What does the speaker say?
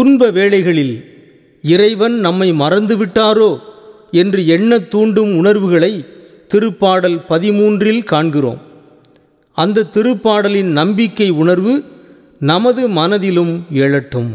துன்ப வேளைகளில் இறைவன் நம்மை மறந்துவிட்டாரோ என்று எண்ணத் தூண்டும் உணர்வுகளை திருப்பாடல் பதிமூன்றில் காண்கிறோம். அந்த திருப்பாடலின் நம்பிக்கை உணர்வு நமது மனதிலும் எழட்டும்.